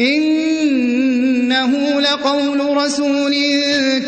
إِنَّهُ لَقَوْلُ رَسُولٍ كَرِيمٍ